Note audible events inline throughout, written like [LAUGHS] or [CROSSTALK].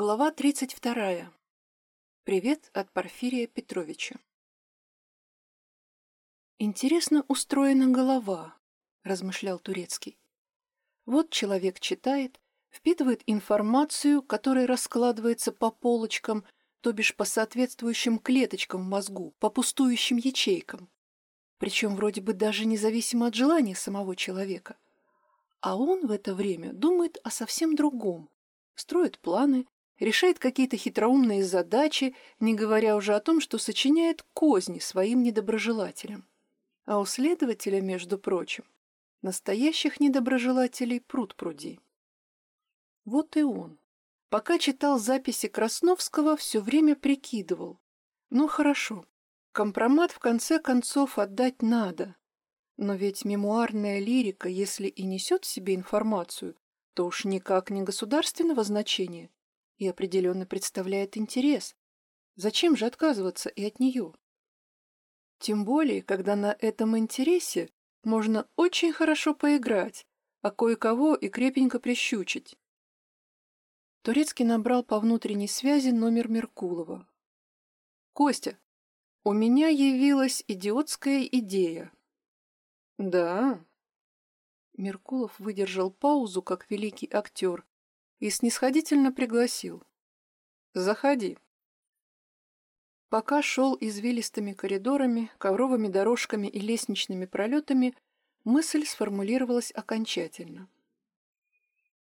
Глава 32. Привет от Порфирия Петровича. «Интересно устроена голова», — размышлял Турецкий. «Вот человек читает, впитывает информацию, которая раскладывается по полочкам, то бишь по соответствующим клеточкам в мозгу, по пустующим ячейкам. Причем вроде бы даже независимо от желания самого человека. А он в это время думает о совсем другом, строит планы, решает какие-то хитроумные задачи, не говоря уже о том, что сочиняет козни своим недоброжелателям. А у следователя, между прочим, настоящих недоброжелателей пруд пруди. Вот и он. Пока читал записи Красновского, все время прикидывал. Ну хорошо, компромат в конце концов отдать надо. Но ведь мемуарная лирика, если и несет в себе информацию, то уж никак не государственного значения, и определенно представляет интерес. Зачем же отказываться и от нее? Тем более, когда на этом интересе можно очень хорошо поиграть, а кое-кого и крепенько прищучить. Турецкий набрал по внутренней связи номер Меркулова. «Костя, у меня явилась идиотская идея». «Да?» Меркулов выдержал паузу, как великий актер, и снисходительно пригласил. «Заходи». Пока шел извилистыми коридорами, ковровыми дорожками и лестничными пролетами, мысль сформулировалась окончательно.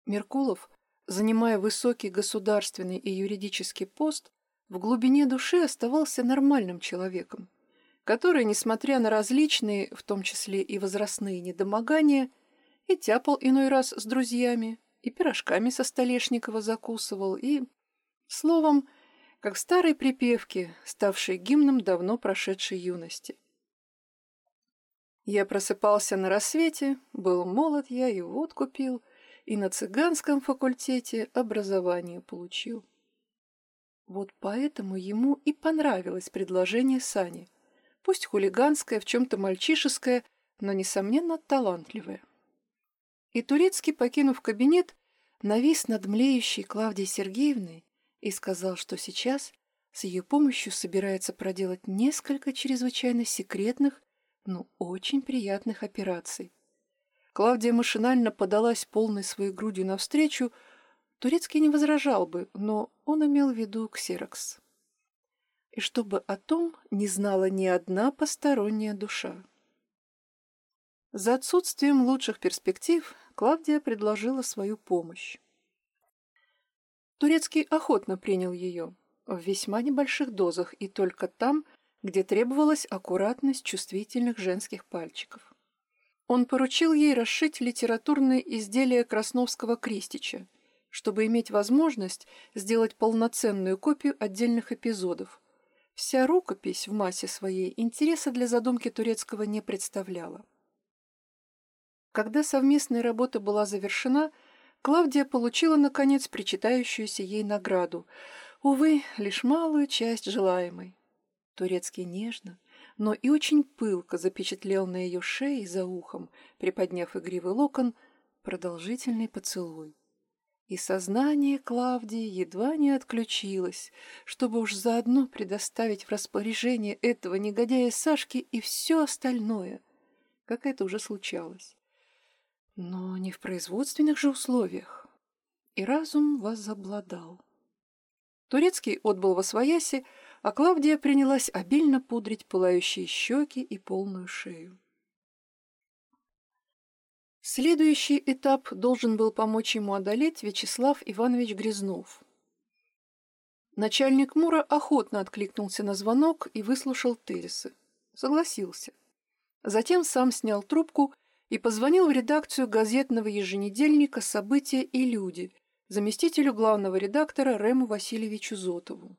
Меркулов, занимая высокий государственный и юридический пост, в глубине души оставался нормальным человеком, который, несмотря на различные, в том числе и возрастные недомогания, и тяпал иной раз с друзьями, и пирожками со Столешникова закусывал, и... Словом, как в старой припевке, ставшей гимном давно прошедшей юности. Я просыпался на рассвете, был молод я и водку пил, и на цыганском факультете образование получил. Вот поэтому ему и понравилось предложение Сани, пусть хулиганское, в чем-то мальчишеское, но, несомненно, талантливое. И Турецкий, покинув кабинет, навис над млеющей Клавдией Сергеевной и сказал, что сейчас с ее помощью собирается проделать несколько чрезвычайно секретных, но очень приятных операций. Клавдия машинально подалась полной своей грудью навстречу, Турецкий не возражал бы, но он имел в виду ксерокс. И чтобы о том не знала ни одна посторонняя душа. За отсутствием лучших перспектив Клавдия предложила свою помощь. Турецкий охотно принял ее, в весьма небольших дозах и только там, где требовалась аккуратность чувствительных женских пальчиков. Он поручил ей расшить литературные изделия Красновского Кристича, чтобы иметь возможность сделать полноценную копию отдельных эпизодов. Вся рукопись в массе своей интереса для задумки турецкого не представляла. Когда совместная работа была завершена, Клавдия получила, наконец, причитающуюся ей награду. Увы, лишь малую часть желаемой. Турецкий нежно, но и очень пылко запечатлел на ее шее за ухом, приподняв игривый локон, продолжительный поцелуй. И сознание Клавдии едва не отключилось, чтобы уж заодно предоставить в распоряжение этого негодяя Сашки и все остальное, как это уже случалось. Но не в производственных же условиях. И разум возобладал. Турецкий отбыл во свояси, а Клавдия принялась обильно пудрить пылающие щеки и полную шею. Следующий этап должен был помочь ему одолеть Вячеслав Иванович Грязнов. Начальник Мура охотно откликнулся на звонок и выслушал тезисы. Согласился. Затем сам снял трубку и позвонил в редакцию газетного еженедельника «События и люди» заместителю главного редактора Рему Васильевичу Зотову.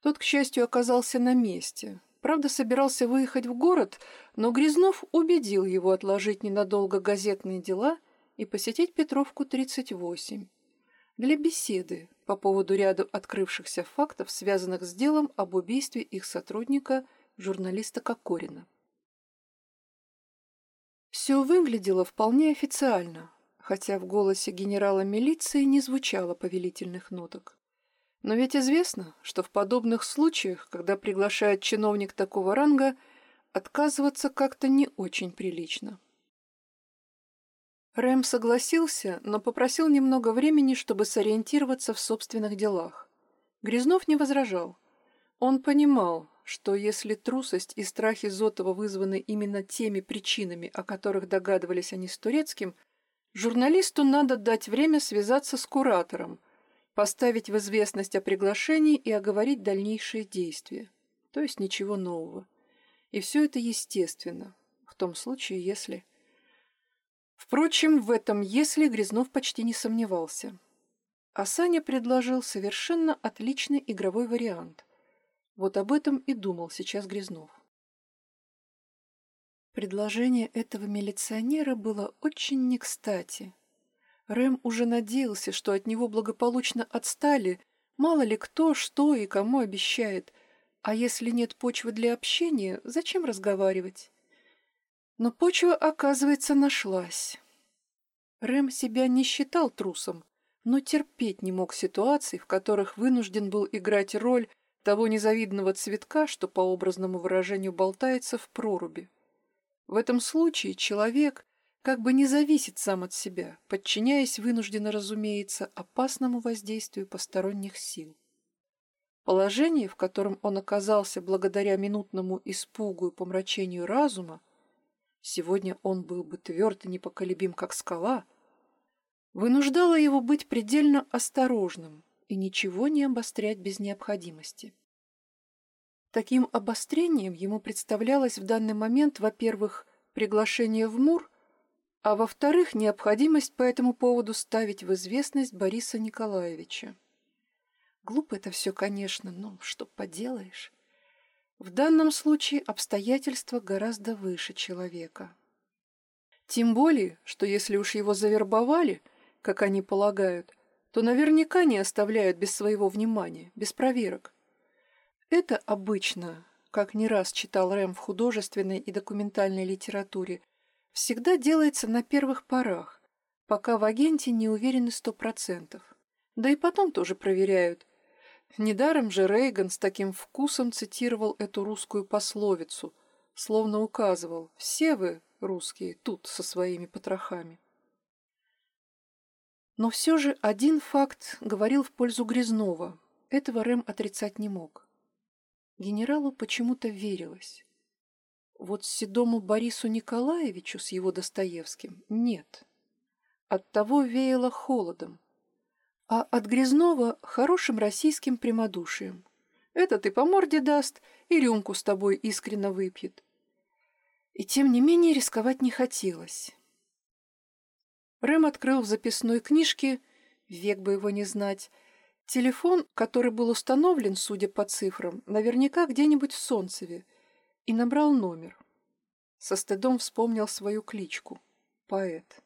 Тот, к счастью, оказался на месте. Правда, собирался выехать в город, но Грязнов убедил его отложить ненадолго газетные дела и посетить Петровку 38 для беседы по поводу ряда открывшихся фактов, связанных с делом об убийстве их сотрудника, журналиста Кокорина. Все выглядело вполне официально, хотя в голосе генерала милиции не звучало повелительных ноток. Но ведь известно, что в подобных случаях, когда приглашает чиновник такого ранга, отказываться как-то не очень прилично. Рэм согласился, но попросил немного времени, чтобы сориентироваться в собственных делах. Грязнов не возражал. Он понимал, что если трусость и страхи Зотова вызваны именно теми причинами, о которых догадывались они с Турецким, журналисту надо дать время связаться с куратором, поставить в известность о приглашении и оговорить дальнейшие действия. То есть ничего нового. И все это естественно, в том случае, если... Впрочем, в этом «если» Грязнов почти не сомневался. А Саня предложил совершенно отличный игровой вариант. Вот об этом и думал сейчас Грязнов. Предложение этого милиционера было очень не кстати. Рэм уже надеялся, что от него благополучно отстали, мало ли кто, что и кому обещает, а если нет почвы для общения, зачем разговаривать? Но почва, оказывается, нашлась. Рэм себя не считал трусом, но терпеть не мог ситуаций, в которых вынужден был играть роль того незавидного цветка, что по образному выражению болтается в проруби. В этом случае человек как бы не зависит сам от себя, подчиняясь вынужденно, разумеется, опасному воздействию посторонних сил. Положение, в котором он оказался благодаря минутному испугу и помрачению разума, сегодня он был бы тверд и непоколебим, как скала, вынуждало его быть предельно осторожным и ничего не обострять без необходимости. Таким обострением ему представлялось в данный момент, во-первых, приглашение в Мур, а во-вторых, необходимость по этому поводу ставить в известность Бориса Николаевича. Глупо это все, конечно, но что поделаешь. В данном случае обстоятельства гораздо выше человека. Тем более, что если уж его завербовали, как они полагают, то наверняка не оставляют без своего внимания, без проверок. Это обычно, как не раз читал Рэм в художественной и документальной литературе, всегда делается на первых порах, пока в агенте не уверены сто процентов. Да и потом тоже проверяют, Недаром же Рейган с таким вкусом цитировал эту русскую пословицу, словно указывал «все вы, русские, тут со своими потрохами». Но все же один факт говорил в пользу Грязнова. Этого Рэм отрицать не мог. Генералу почему-то верилось. Вот седому Борису Николаевичу с его Достоевским нет. Оттого веяло холодом, а от Грязнова — хорошим российским прямодушием. Это ты по морде даст и рюмку с тобой искренно выпьет. И тем не менее рисковать не хотелось. Рэм открыл в записной книжке, век бы его не знать, телефон, который был установлен, судя по цифрам, наверняка где-нибудь в Солнцеве, и набрал номер. Со стыдом вспомнил свою кличку — поэт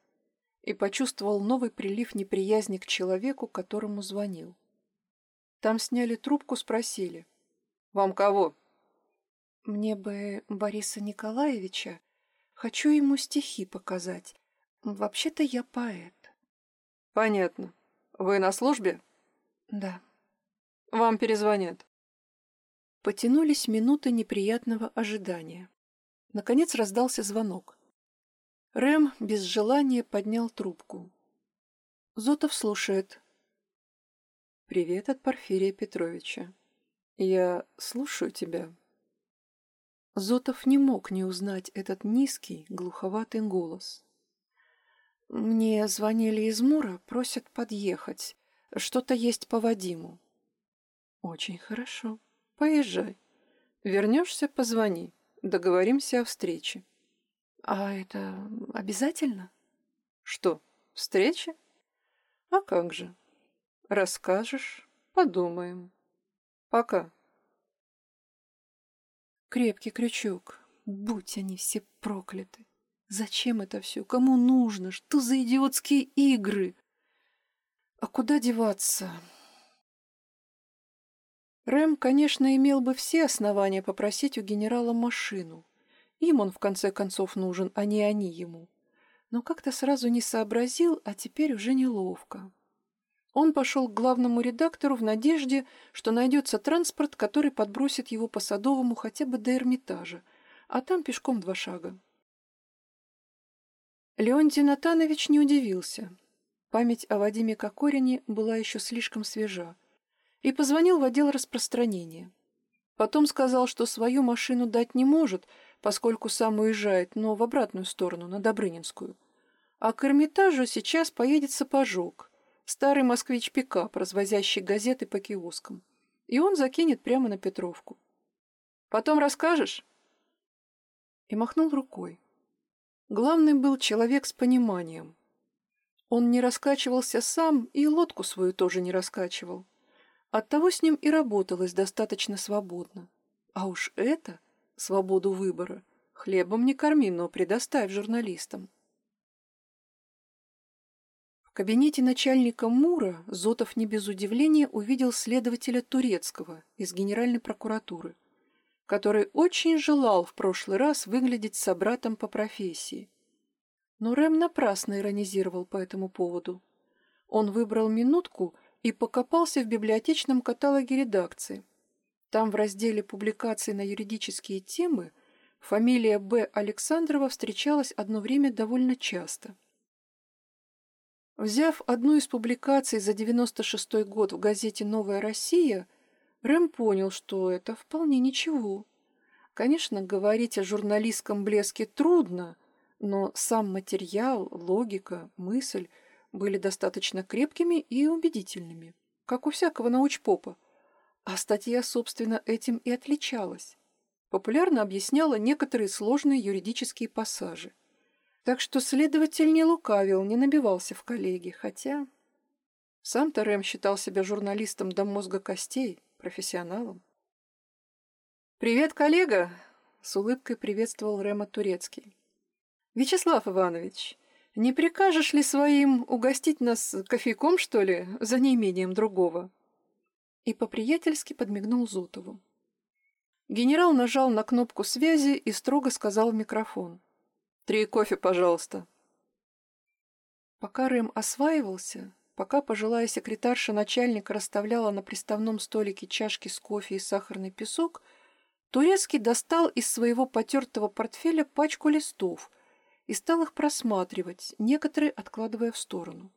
и почувствовал новый прилив неприязни к человеку, которому звонил. Там сняли трубку, спросили. «Вам кого?» «Мне бы Бориса Николаевича. Хочу ему стихи показать. Вообще-то я поэт». «Понятно. Вы на службе?» «Да». «Вам перезвонят». Потянулись минуты неприятного ожидания. Наконец раздался звонок. Рэм без желания поднял трубку. Зотов слушает. «Привет от Порфирия Петровича. Я слушаю тебя». Зотов не мог не узнать этот низкий, глуховатый голос. «Мне звонили из Мура, просят подъехать. Что-то есть по Вадиму». «Очень хорошо. Поезжай. Вернешься, позвони. Договоримся о встрече». А это обязательно? Что, встреча? А как же? Расскажешь, подумаем. Пока. Крепкий крючок. Будь они все прокляты. Зачем это все? Кому нужно? Что за идиотские игры? А куда деваться? Рэм, конечно, имел бы все основания попросить у генерала машину. Им он, в конце концов, нужен, а не они ему. Но как-то сразу не сообразил, а теперь уже неловко. Он пошел к главному редактору в надежде, что найдется транспорт, который подбросит его по Садовому хотя бы до Эрмитажа, а там пешком два шага. Леонтий Натанович не удивился. Память о Вадиме Кокорине была еще слишком свежа. И позвонил в отдел распространения. Потом сказал, что свою машину дать не может, поскольку сам уезжает, но в обратную сторону, на Добрынинскую. А к Эрмитажу сейчас поедет сапожок — Старый москвич-пикап, развозящий газеты по киоскам. И он закинет прямо на Петровку. Потом расскажешь?» И махнул рукой. Главный был человек с пониманием. Он не раскачивался сам и лодку свою тоже не раскачивал. Оттого с ним и работалось достаточно свободно. А уж это, свободу выбора, хлебом не корми, но предоставь журналистам кабинете начальника МУРа Зотов не без удивления увидел следователя Турецкого из Генеральной прокуратуры, который очень желал в прошлый раз выглядеть собратом по профессии. Но Рэм напрасно иронизировал по этому поводу. Он выбрал минутку и покопался в библиотечном каталоге редакции. Там в разделе публикаций на юридические темы фамилия Б. Александрова встречалась одно время довольно часто – Взяв одну из публикаций за 96 год в газете «Новая Россия», Рэм понял, что это вполне ничего. Конечно, говорить о журналистском блеске трудно, но сам материал, логика, мысль были достаточно крепкими и убедительными, как у всякого научпопа. А статья, собственно, этим и отличалась. Популярно объясняла некоторые сложные юридические пассажи. Так что следователь не лукавил, не набивался в коллеги, хотя... Сам-то Рэм считал себя журналистом до мозга костей, профессионалом. «Привет, коллега!» — с улыбкой приветствовал Рэма Турецкий. «Вячеслав Иванович, не прикажешь ли своим угостить нас кофейком, что ли, за неимением другого?» И по-приятельски подмигнул Зотову. Генерал нажал на кнопку связи и строго сказал в микрофон. Три кофе, пожалуйста. Пока Рэм осваивался, пока пожилая секретарша начальника расставляла на приставном столике чашки с кофе и сахарный песок, Турецкий достал из своего потертого портфеля пачку листов и стал их просматривать, некоторые откладывая в сторону.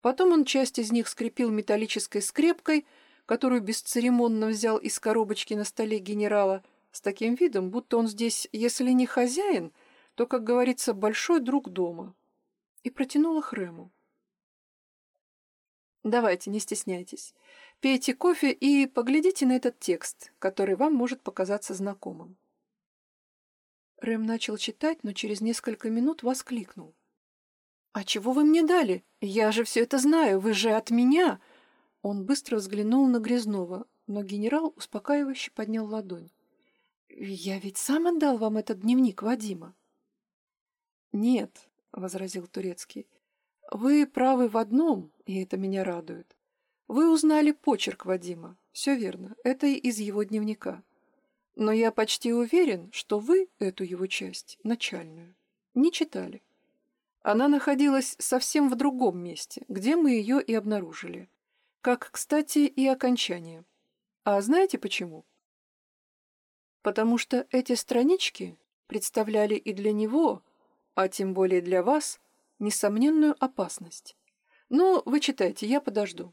Потом он часть из них скрепил металлической скрепкой, которую бесцеремонно взял из коробочки на столе генерала, с таким видом, будто он здесь, если не хозяин, то, как говорится, большой друг дома, и протянула Хрему. Давайте, не стесняйтесь. Пейте кофе и поглядите на этот текст, который вам может показаться знакомым. Рэм начал читать, но через несколько минут воскликнул. «А чего вы мне дали? Я же все это знаю, вы же от меня!» Он быстро взглянул на Грязнова, но генерал успокаивающе поднял ладонь. «Я ведь сам отдал вам этот дневник Вадима». «Нет», — возразил Турецкий, — «вы правы в одном, и это меня радует. Вы узнали почерк Вадима. Все верно, это из его дневника. Но я почти уверен, что вы эту его часть, начальную, не читали. Она находилась совсем в другом месте, где мы ее и обнаружили. Как, кстати, и окончание. А знаете почему? Потому что эти странички представляли и для него а тем более для вас, несомненную опасность. Но вы читайте, я подожду.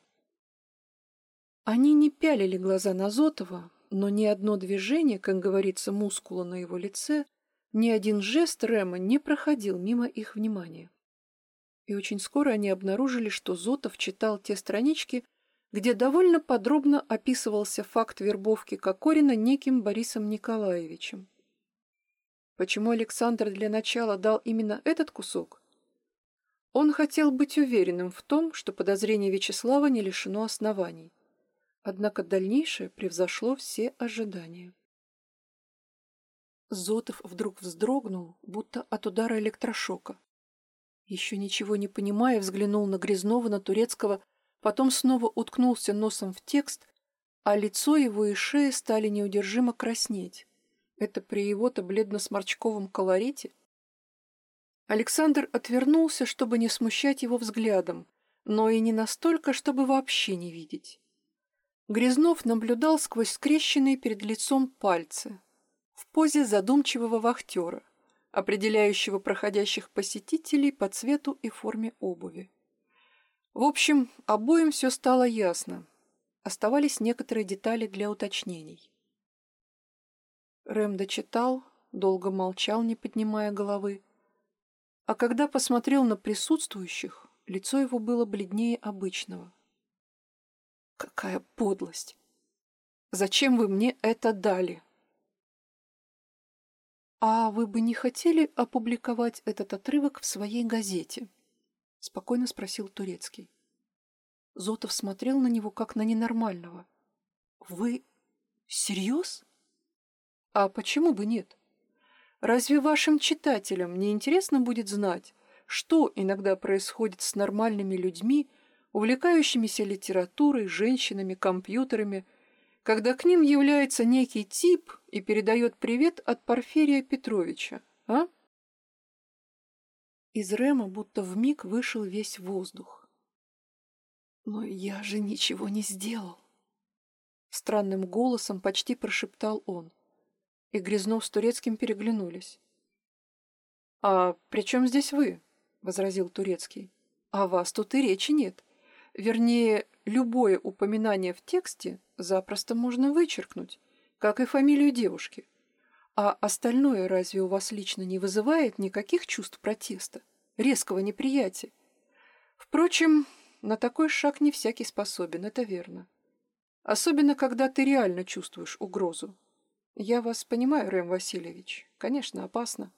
Они не пялили глаза на Зотова, но ни одно движение, как говорится, мускула на его лице, ни один жест Рема не проходил мимо их внимания. И очень скоро они обнаружили, что Зотов читал те странички, где довольно подробно описывался факт вербовки Кокорина неким Борисом Николаевичем. Почему Александр для начала дал именно этот кусок? Он хотел быть уверенным в том, что подозрение Вячеслава не лишено оснований. Однако дальнейшее превзошло все ожидания. Зотов вдруг вздрогнул, будто от удара электрошока. Еще ничего не понимая, взглянул на Грязнова, на Турецкого, потом снова уткнулся носом в текст, а лицо его и шея стали неудержимо краснеть. Это при его-то бледно-сморчковом колорите? Александр отвернулся, чтобы не смущать его взглядом, но и не настолько, чтобы вообще не видеть. Грязнов наблюдал сквозь скрещенные перед лицом пальцы в позе задумчивого вахтера, определяющего проходящих посетителей по цвету и форме обуви. В общем, обоим все стало ясно. Оставались некоторые детали для уточнений. Рэм дочитал, долго молчал, не поднимая головы. А когда посмотрел на присутствующих, лицо его было бледнее обычного. «Какая подлость! Зачем вы мне это дали?» «А вы бы не хотели опубликовать этот отрывок в своей газете?» — спокойно спросил Турецкий. Зотов смотрел на него, как на ненормального. «Вы всерьез?» «А почему бы нет? Разве вашим читателям не интересно будет знать, что иногда происходит с нормальными людьми, увлекающимися литературой, женщинами, компьютерами, когда к ним является некий тип и передает привет от Порфирия Петровича, а?» Из Рема будто вмиг вышел весь воздух. «Но я же ничего не сделал!» Странным голосом почти прошептал он. И Грязнов с Турецким переглянулись. «А при чем здесь вы?» — возразил Турецкий. «О вас тут и речи нет. Вернее, любое упоминание в тексте запросто можно вычеркнуть, как и фамилию девушки. А остальное разве у вас лично не вызывает никаких чувств протеста, резкого неприятия? Впрочем, на такой шаг не всякий способен, это верно. Особенно, когда ты реально чувствуешь угрозу. Я вас понимаю, Рэм Васильевич. Конечно, опасно.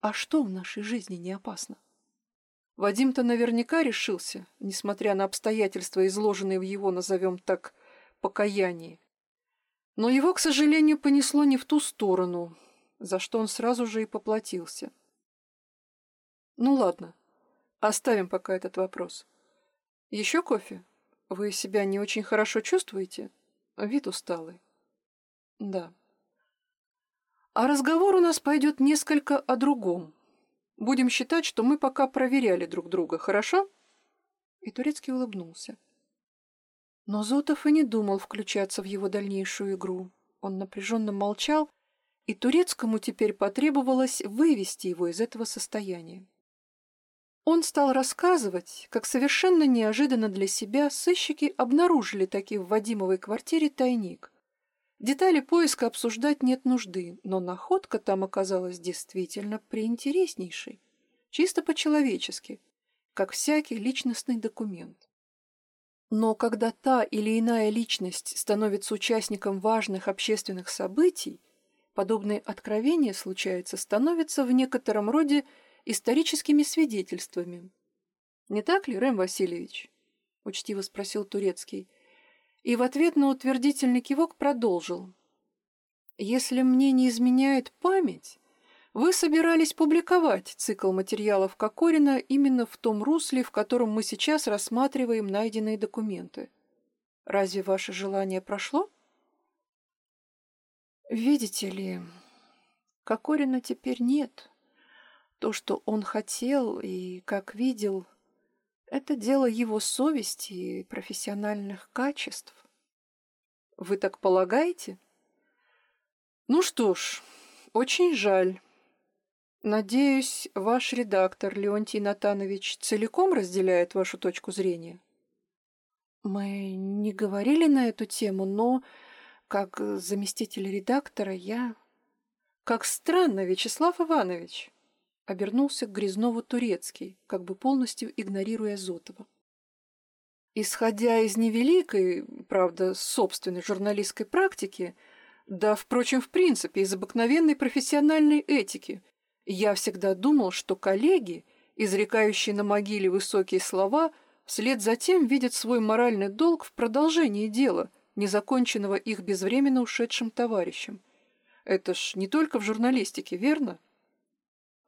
А что в нашей жизни не опасно? Вадим-то наверняка решился, несмотря на обстоятельства, изложенные в его, назовем так, покаянии. Но его, к сожалению, понесло не в ту сторону, за что он сразу же и поплатился. Ну ладно, оставим пока этот вопрос. Еще кофе? Вы себя не очень хорошо чувствуете? Вид усталый. Да. А разговор у нас пойдет несколько о другом. Будем считать, что мы пока проверяли друг друга, хорошо? И Турецкий улыбнулся. Но Зотов и не думал включаться в его дальнейшую игру. Он напряженно молчал, и Турецкому теперь потребовалось вывести его из этого состояния. Он стал рассказывать, как совершенно неожиданно для себя сыщики обнаружили таки в Вадимовой квартире тайник. Детали поиска обсуждать нет нужды, но находка там оказалась действительно приинтереснейшей, чисто по-человечески, как всякий личностный документ. Но когда та или иная личность становится участником важных общественных событий, подобные откровения, случается, становятся в некотором роде историческими свидетельствами. «Не так ли, Рэм Васильевич?» — учтиво спросил Турецкий. И в ответ на утвердительный кивок продолжил. «Если мне не изменяет память, вы собирались публиковать цикл материалов Кокорина именно в том русле, в котором мы сейчас рассматриваем найденные документы. Разве ваше желание прошло? Видите ли, Кокорина теперь нет. То, что он хотел и как видел, это дело его совести и профессиональных качеств. Вы так полагаете? Ну что ж, очень жаль. Надеюсь, ваш редактор Леонтий Натанович целиком разделяет вашу точку зрения? Мы не говорили на эту тему, но как заместитель редактора я... Как странно, Вячеслав Иванович. Обернулся к Грязнову Турецкий, как бы полностью игнорируя Зотова. Исходя из невеликой, правда, собственной журналистской практики, да, впрочем, в принципе, из обыкновенной профессиональной этики – я всегда думал, что коллеги, изрекающие на могиле высокие слова, вслед за тем видят свой моральный долг в продолжении дела, незаконченного их безвременно ушедшим товарищем. Это ж не только в журналистике, верно?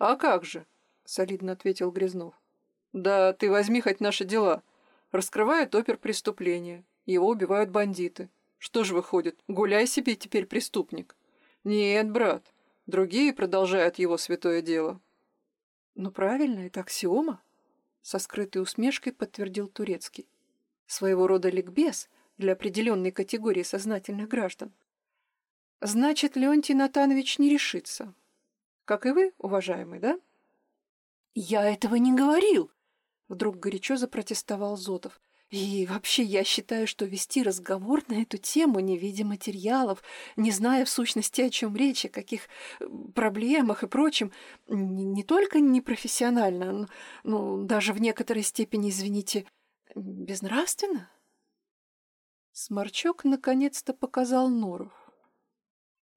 А как же, солидно ответил Грязнов. Да ты возьми хоть наши дела. Раскрывают опер преступления. Его убивают бандиты. Что ж выходит, гуляй себе теперь преступник. Нет, брат, Другие продолжают его святое дело. Ну, правильно, это аксиома. со скрытой усмешкой подтвердил Турецкий. Своего рода ликбез для определенной категории сознательных граждан. Значит, Леонтий Натанович не решится. Как и вы, уважаемый, да? Я этого не говорил, вдруг горячо запротестовал Зотов. И вообще я считаю, что вести разговор на эту тему, не видя материалов, не зная в сущности, о чем речь, о каких э, проблемах и прочем, не, не только непрофессионально, но, но даже в некоторой степени, извините, безнравственно. Сморчок наконец-то показал Норов.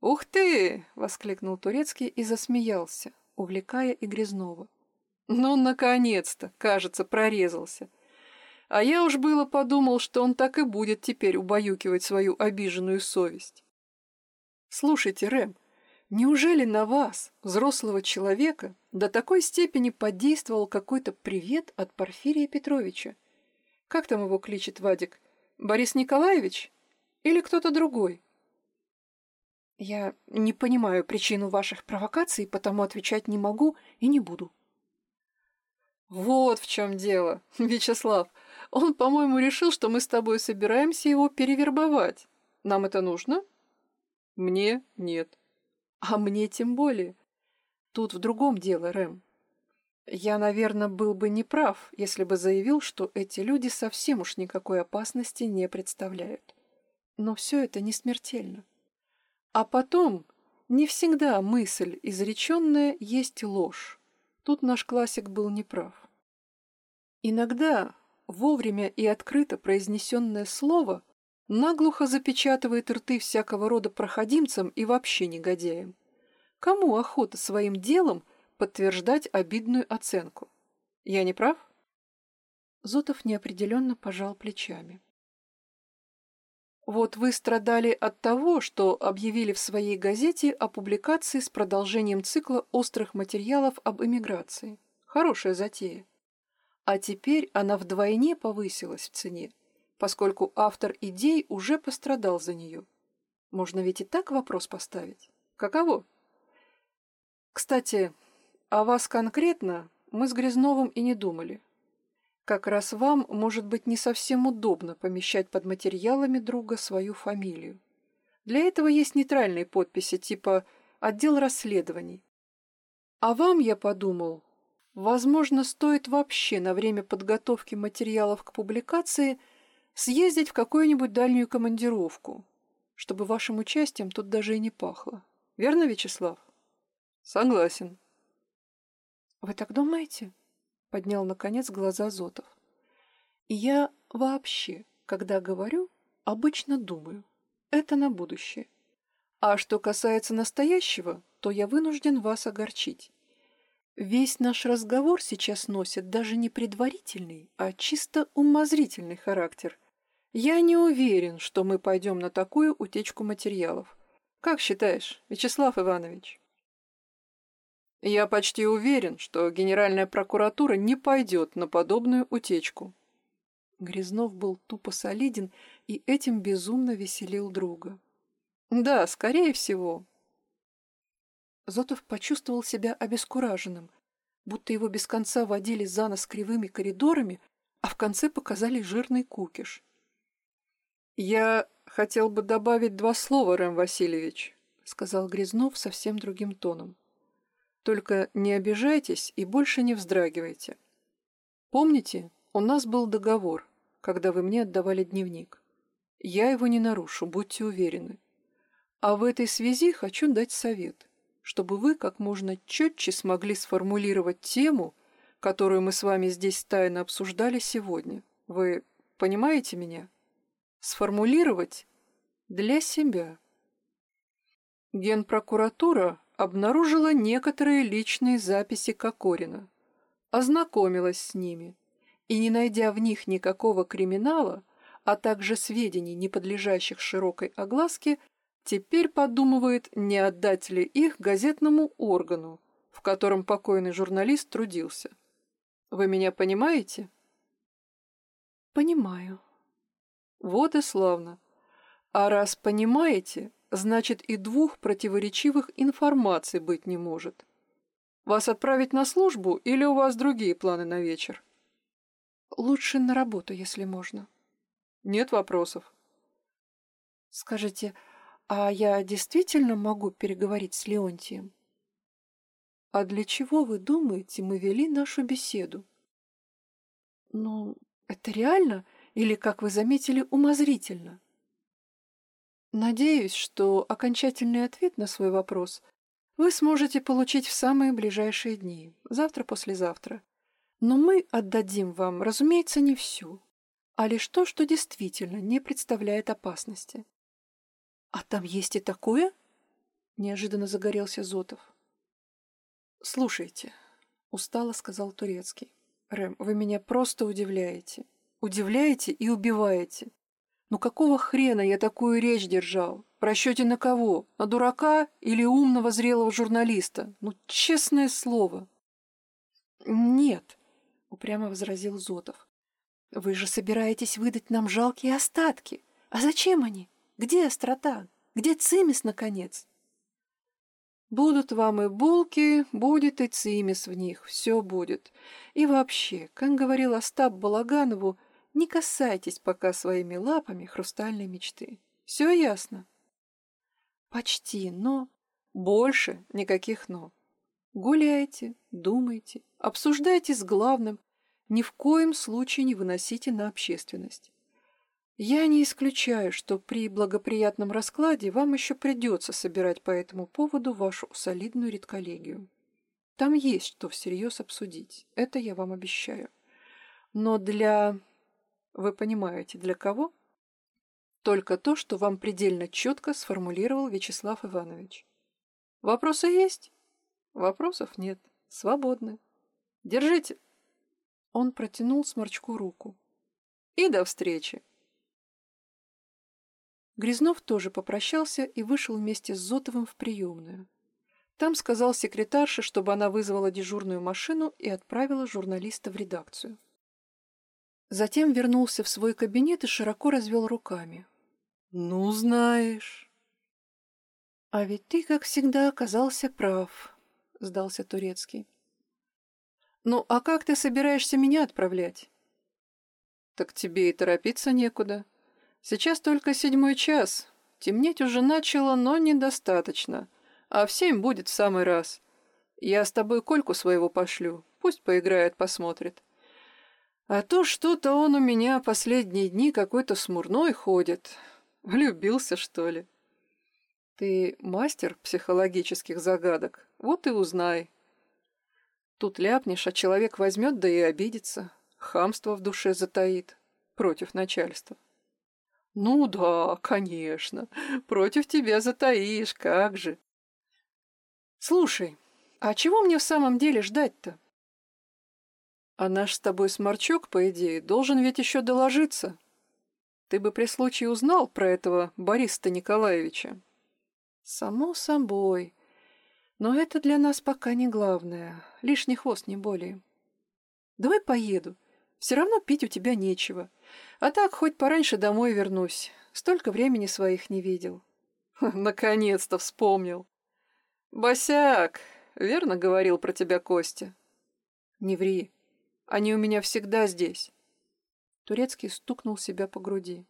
«Ух ты!» — воскликнул Турецкий и засмеялся, увлекая и Грязнова. «Ну, наконец-то, кажется, прорезался». А я уж было подумал, что он так и будет теперь убаюкивать свою обиженную совесть. Слушайте, Рэм, неужели на вас, взрослого человека, до такой степени подействовал какой-то привет от Порфирия Петровича? Как там его кличет Вадик? Борис Николаевич? Или кто-то другой? Я не понимаю причину ваших провокаций, потому отвечать не могу и не буду. Вот в чем дело, [LAUGHS] Вячеслав. Он, по-моему, решил, что мы с тобой собираемся его перевербовать. Нам это нужно? Мне нет. А мне тем более. Тут в другом дело, Рэм. Я, наверное, был бы неправ, если бы заявил, что эти люди совсем уж никакой опасности не представляют. Но все это не смертельно. А потом, не всегда мысль, изреченная, есть ложь. Тут наш классик был неправ. Иногда вовремя и открыто произнесенное слово наглухо запечатывает рты всякого рода проходимцам и вообще негодяям. Кому охота своим делом подтверждать обидную оценку? Я не прав? Зотов неопределенно пожал плечами. Вот вы страдали от того, что объявили в своей газете о публикации с продолжением цикла острых материалов об эмиграции. Хорошая затея. А теперь она вдвойне повысилась в цене, поскольку автор идей уже пострадал за нее. Можно ведь и так вопрос поставить. Каково? Кстати, о вас конкретно мы с Грязновым и не думали. Как раз вам, может быть, не совсем удобно помещать под материалами друга свою фамилию. Для этого есть нейтральные подписи типа «Отдел расследований». А вам, я подумал, Возможно, стоит вообще на время подготовки материалов к публикации съездить в какую-нибудь дальнюю командировку, чтобы вашим участием тут даже и не пахло. Верно, Вячеслав? Согласен. Вы так думаете? Поднял, наконец, глаза Зотов. И я вообще, когда говорю, обычно думаю. Это на будущее. А что касается настоящего, то я вынужден вас огорчить. Весь наш разговор сейчас носит даже не предварительный, а чисто умозрительный характер. Я не уверен, что мы пойдем на такую утечку материалов. Как считаешь, Вячеслав Иванович? Я почти уверен, что Генеральная прокуратура не пойдет на подобную утечку. Грязнов был тупо солиден и этим безумно веселил друга. Да, скорее всего, Зотов почувствовал себя обескураженным, будто его без конца водили за нос кривыми коридорами, а в конце показали жирный кукиш. «Я хотел бы добавить два слова, Рэм Васильевич», — сказал Грязнов совсем другим тоном. «Только не обижайтесь и больше не вздрагивайте. Помните, у нас был договор, когда вы мне отдавали дневник. Я его не нарушу, будьте уверены. А в этой связи хочу дать совет» чтобы вы как можно четче смогли сформулировать тему, которую мы с вами здесь тайно обсуждали сегодня. Вы понимаете меня? Сформулировать для себя. Генпрокуратура обнаружила некоторые личные записи Кокорина, ознакомилась с ними и, не найдя в них никакого криминала, а также сведений, не подлежащих широкой огласке, Теперь подумывает, не отдать ли их газетному органу, в котором покойный журналист трудился. Вы меня понимаете? Понимаю. Вот и славно. А раз понимаете, значит и двух противоречивых информаций быть не может. Вас отправить на службу или у вас другие планы на вечер? Лучше на работу, если можно. Нет вопросов. Скажите, а я действительно могу переговорить с Леонтием? А для чего, вы думаете, мы вели нашу беседу? Ну, это реально или, как вы заметили, умозрительно? Надеюсь, что окончательный ответ на свой вопрос вы сможете получить в самые ближайшие дни, завтра-послезавтра. Но мы отдадим вам, разумеется, не всю, а лишь то, что действительно не представляет опасности. «А там есть и такое?» — неожиданно загорелся Зотов. «Слушайте», — устало сказал Турецкий. «Рэм, вы меня просто удивляете. Удивляете и убиваете. Ну какого хрена я такую речь держал? В расчете на кого? На дурака или умного зрелого журналиста? Ну, честное слово». «Нет», — упрямо возразил Зотов. «Вы же собираетесь выдать нам жалкие остатки. А зачем они? Где острота? Где цимис, наконец? Будут вам и булки, будет и цимис в них, все будет. И вообще, как говорил Остап Балаганову, не касайтесь пока своими лапами хрустальной мечты. Все ясно? Почти, но... Больше никаких «но». Гуляйте, думайте, обсуждайте с главным, ни в коем случае не выносите на общественность. Я не исключаю, что при благоприятном раскладе вам еще придется собирать по этому поводу вашу солидную редколлегию. Там есть что всерьез обсудить, это я вам обещаю. Но для... Вы понимаете, для кого? Только то, что вам предельно четко сформулировал Вячеслав Иванович. Вопросы есть? Вопросов нет. Свободны. Держите. Он протянул сморчку руку. И до встречи. Грязнов тоже попрощался и вышел вместе с Зотовым в приемную. Там сказал секретарше, чтобы она вызвала дежурную машину и отправила журналиста в редакцию. Затем вернулся в свой кабинет и широко развел руками. «Ну, знаешь...» «А ведь ты, как всегда, оказался прав», — сдался Турецкий. «Ну, а как ты собираешься меня отправлять?» «Так тебе и торопиться некуда», Сейчас только седьмой час. Темнеть уже начало, но недостаточно. А в семь будет в самый раз. Я с тобой Кольку своего пошлю. Пусть поиграет, посмотрит. А то что-то он у меня последние дни какой-то смурной ходит. Влюбился, что ли? Ты мастер психологических загадок. Вот и узнай. Тут ляпнешь, а человек возьмет, да и обидится. Хамство в душе затаит. Против начальства. «Ну да, конечно. Против тебя затаишь, как же». «Слушай, а чего мне в самом деле ждать-то?» «А наш с тобой сморчок, по идее, должен ведь еще доложиться. Ты бы при случае узнал про этого Бориса Николаевича». «Само собой. Но это для нас пока не главное. Лишний хвост, не более. Давай поеду. Все равно пить у тебя нечего. А так хоть пораньше домой вернусь. Столько времени своих не видел. Наконец-то вспомнил. Босяк, верно говорил про тебя Костя? Не ври. Они у меня всегда здесь. Турецкий стукнул себя по груди.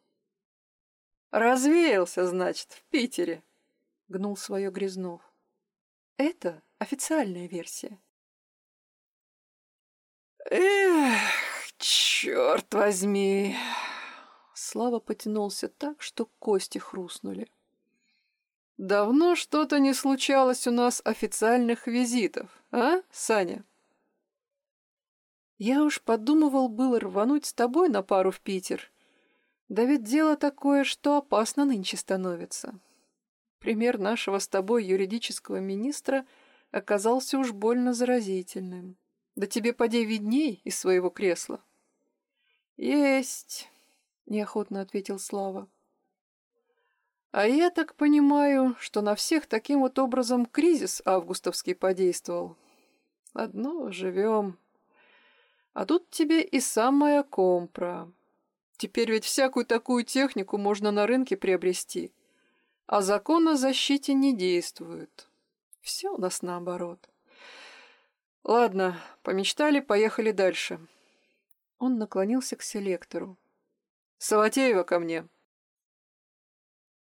«Развеялся, значит, в Питере», — гнул свое Грязнов. «Это официальная версия». «Эх, черт возьми!» Слава потянулся так, что кости хрустнули. «Давно что-то не случалось у нас официальных визитов, а, Саня?» «Я уж подумывал было рвануть с тобой на пару в Питер. Да ведь дело такое, что опасно нынче становится. Пример нашего с тобой юридического министра оказался уж больно заразительным. Да тебе поди видней из своего кресла». «Есть», — неохотно ответил Слава. «А я так понимаю, что на всех таким вот образом кризис августовский подействовал. Одно живем. А тут тебе и самая компра. Теперь ведь всякую такую технику можно на рынке приобрести, а закон о защите не действует. Все у нас наоборот. Ладно, помечтали, поехали дальше». Он наклонился к селектору. «Саватеева ко мне!»